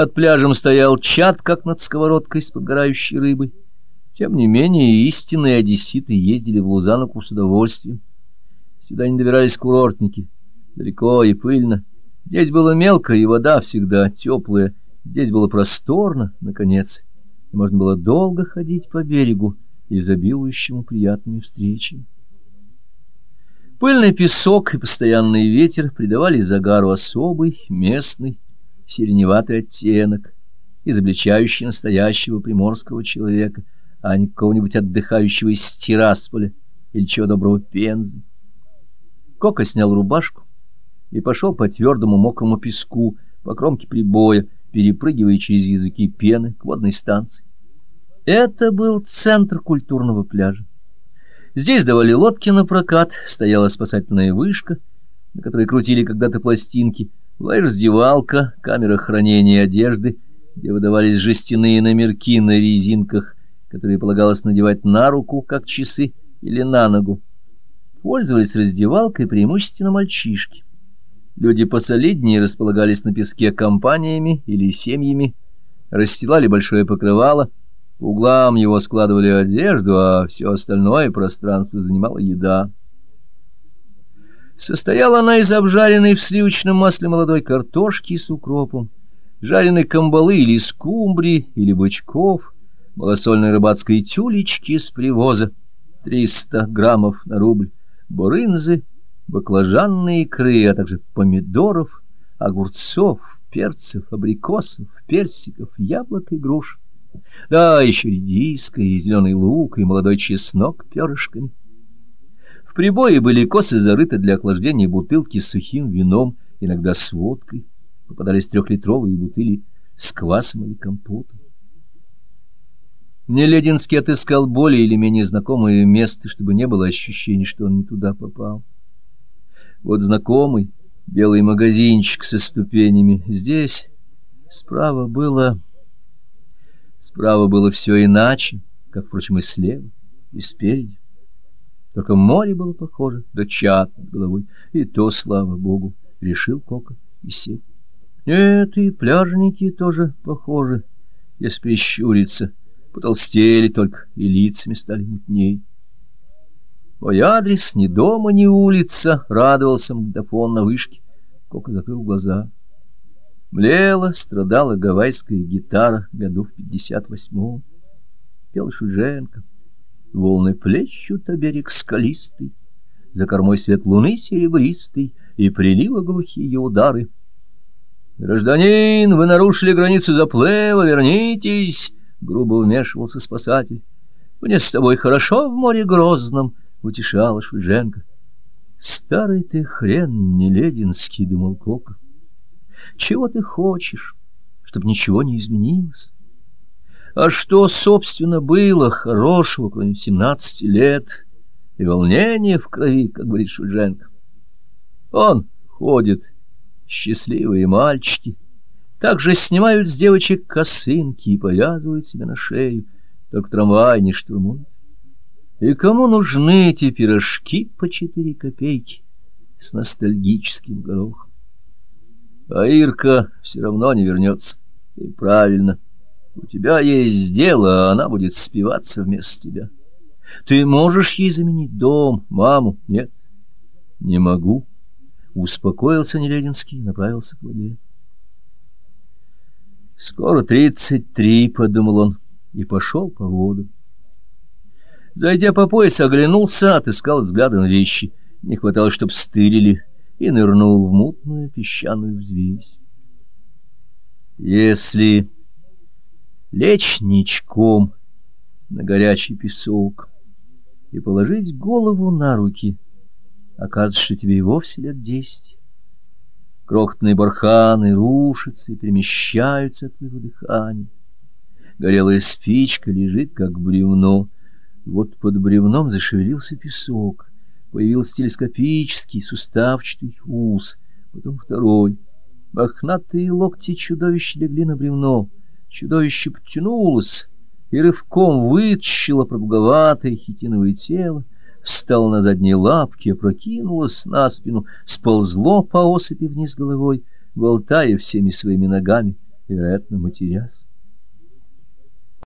От пляжем стоял чат, как над сковородкой с подгорающей рыбой. Тем не менее, истинные одесситы ездили в Лузанку с удовольствием. Сюда не добирались курортники. Далеко и пыльно. Здесь было мелко, и вода всегда теплая. Здесь было просторно, наконец, и можно было долго ходить по берегу, изобилующему приятными встречами. Пыльный песок и постоянный ветер придавали загару особый, местный, сиреневатый оттенок, изобличающий настоящего приморского человека, а не какого-нибудь отдыхающего из Тирасполя или чего доброго Пензы. Кока снял рубашку и пошел по твердому мокрому песку, по кромке прибоя, перепрыгивая через языки пены к водной станции. Это был центр культурного пляжа. Здесь давали лодки на прокат, стояла спасательная вышка, на которой крутили когда-то пластинки, была и раздевалка, камера хранения одежды, где выдавались жестяные номерки на резинках, которые полагалось надевать на руку, как часы, или на ногу. Пользовались раздевалкой преимущественно мальчишки. Люди посолиднее располагались на песке компаниями или семьями, расстилали большое покрывало — по углам его складывали одежду, а все остальное пространство занимала еда. Состояла она из обжаренной в сливочном масле молодой картошки с укропом, жареной камбалы или скумбрии, или бычков, малосольной рыбацкой тюлечки с привоза, 300 граммов на рубль, бурынзы, баклажанные икры, а также помидоров, огурцов, перцев, абрикосов, персиков, яблок и груш. Да, еще редиска, и зеленый лук, и молодой чеснок перышками. В прибое были косы зарыты для охлаждения бутылки с сухим вином, иногда с водкой. Попадались трехлитровые бутыли с квасом или компотом. Нелединский отыскал более или менее знакомое место, чтобы не было ощущения, что он не туда попал. Вот знакомый белый магазинчик со ступенями. Здесь справа было... Справа было все иначе, как, впрочем, и слева, и спереди. Только море было похоже, да чат головой, и то, слава богу, решил Кока и сел. Нет, и пляжники тоже похожи, если прищуриться, потолстели только, и лицами стали мутней. Мой адрес ни дома, ни улица, радовался магнитофон на вышке. Кока закрыл глаза. Млела, страдала гавайская гитара году в пятьдесят восьмом. Пел Шульженко. Волны плещут, а берег скалистый, За кормой свет луны серебристый, И прилива глухие удары. «Гражданин, вы нарушили границу заплыва, вернитесь!» — грубо вмешивался спасатель. «Мне с тобой хорошо в море грозном!» — утешала Шульженко. «Старый ты хрен нелединский!» — думал Кока. Чего ты хочешь, чтобы ничего не изменилось? А что, собственно, было хорошего, кроме семнадцати лет и волнения в крови, как говорит Шульженко? Он ходит, счастливые мальчики, также снимают с девочек косынки и повязывают себе на шею, только трамвай не штурмует. И кому нужны эти пирожки по четыре копейки с ностальгическим горохом? А Ирка все равно не вернется. И правильно. У тебя есть дело, а она будет спиваться вместо тебя. Ты можешь ей заменить дом, маму? Нет, не могу. Успокоился Нелединский и направился к воде. Скоро тридцать три, — подумал он, и пошел по воду. Зайдя по пояс, оглянулся, отыскал взглядом вещи. Не хватало, чтоб стырили и нырнул в мутную песчаную взвесь. Если лечь ничком на горячий песок и положить голову на руки, окажется, тебе и вовсе лет десять. Крохотные барханы рушатся и перемещаются от твоего дыхания. Горелая спичка лежит, как бревно. Вот под бревном зашевелился песок появился телескопический суставчатый ус, потом второй. Мохнатые локти чудовища легли на бревно. Чудовище подтянулось и рывком вытащило продолговатое хитиновое тело, встало на задние лапки, опрокинулось на спину, сползло по осыпи вниз головой, болтая всеми своими ногами вероятно, матерясь.